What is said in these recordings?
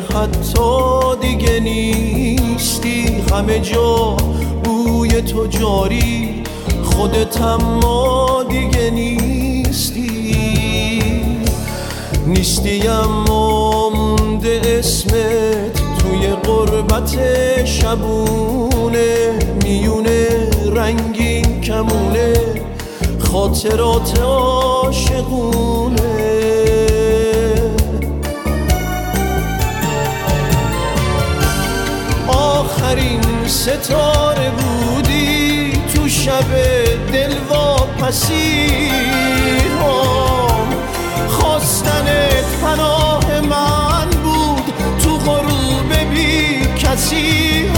حتی دیگه نیستی. همه جا بوی تو جاری. خودت اما دیگه نیستی. نیستی اما مونده اسمت توی قربت شبونه. میونه رنگین کمونه. خاطرات عاشقونه. شب دل پسی خواستنت پناه من بود تو غروب بی کسی.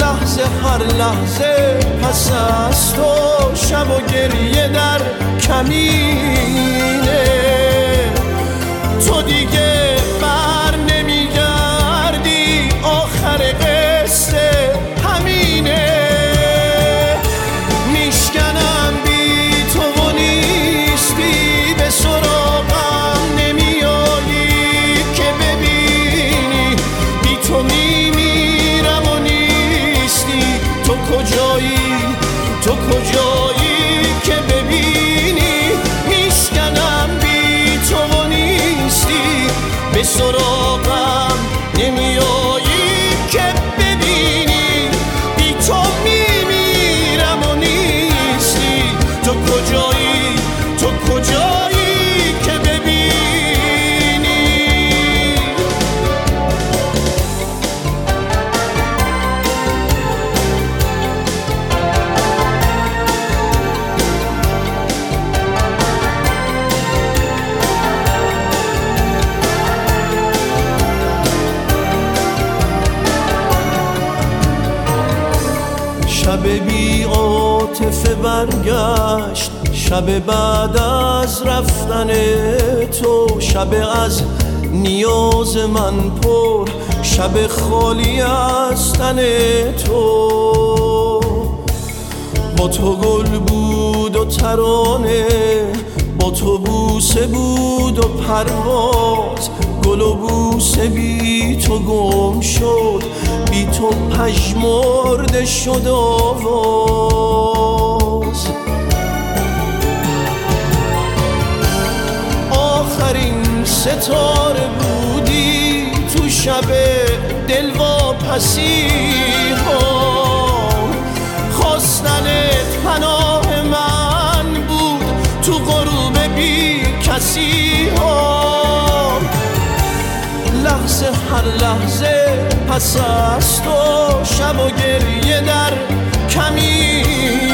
لحظه هر لحظه پس از تو شب و گریه در کمینه شب بی عاطفه برگشت شب بعد از رفتن تو شب از نیاز من پر شب خالی از تن تو. با تو گل بود و ترانه با تو بوسه بود و پرواز گل و بوسه بی تو گم شد بی تو پژمرده شد آواز. آخرین ستاره بودی تو شب دل پسی خواستنت پناه من بود تو غروب بی کسی. هر لحظه پس از تو شب و گریه در کمینه